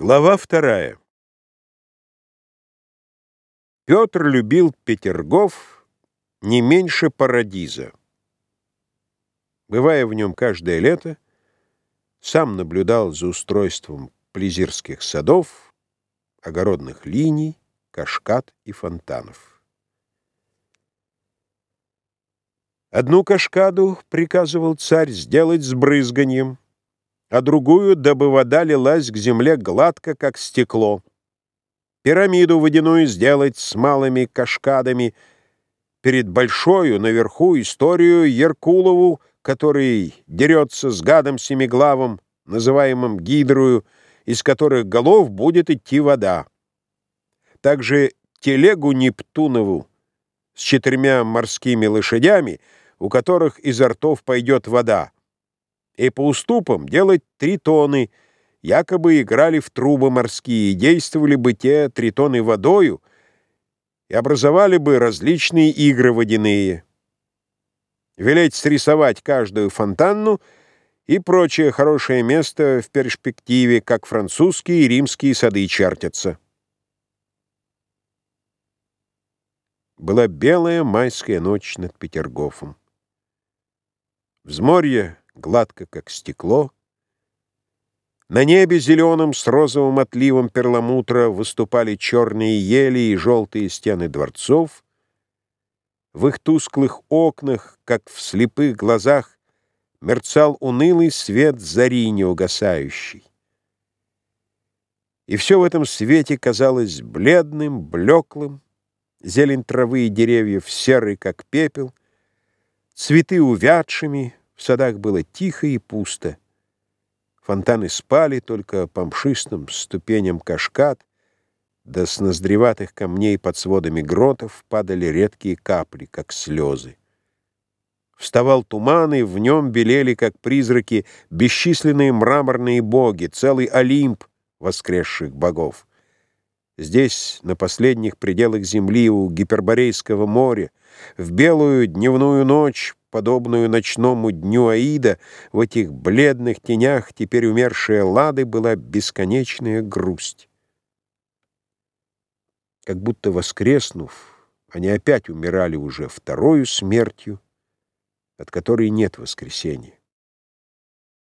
Глава вторая. Петр любил Петергоф не меньше Парадиза. Бывая в нем каждое лето, сам наблюдал за устройством плезирских садов, огородных линий, кашкад и фонтанов. Одну кашкаду приказывал царь сделать с брызганием, а другую, дабы вода лилась к земле гладко, как стекло. Пирамиду водяную сделать с малыми кашкадами, перед большою наверху историю Еркулову, который дерется с гадом семиглавым, называемым гидрою, из которых голов будет идти вода. Также телегу Нептунову с четырьмя морскими лошадями, у которых изо ртов пойдет вода, и по уступам делать тритоны, якобы играли в трубы морские, действовали бы те тритоны водою, и образовали бы различные игры водяные. Велеть срисовать каждую фонтанну и прочее хорошее место в перспективе, как французские и римские сады чертятся. Была белая майская ночь над Петергофом. Взморье гладко, как стекло. На небе зеленым с розовым отливом перламутра выступали черные ели и желтые стены дворцов. В их тусклых окнах, как в слепых глазах, мерцал унылый свет зари неугасающий. И все в этом свете казалось бледным, блеклым, зелень травы и деревьев серый, как пепел, цветы увядшими, в садах было тихо и пусто. Фонтаны спали только по мшистым ступеням кашкад, да с ноздреватых камней под сводами гротов падали редкие капли, как слезы. Вставал туман, и в нем белели, как призраки, бесчисленные мраморные боги, целый Олимп воскресших богов. Здесь, на последних пределах земли, у Гиперборейского моря, в белую дневную ночь, подобную ночному дню Аида, в этих бледных тенях теперь умершая Лады была бесконечная грусть. Как будто воскреснув, они опять умирали уже второю смертью, от которой нет воскресения.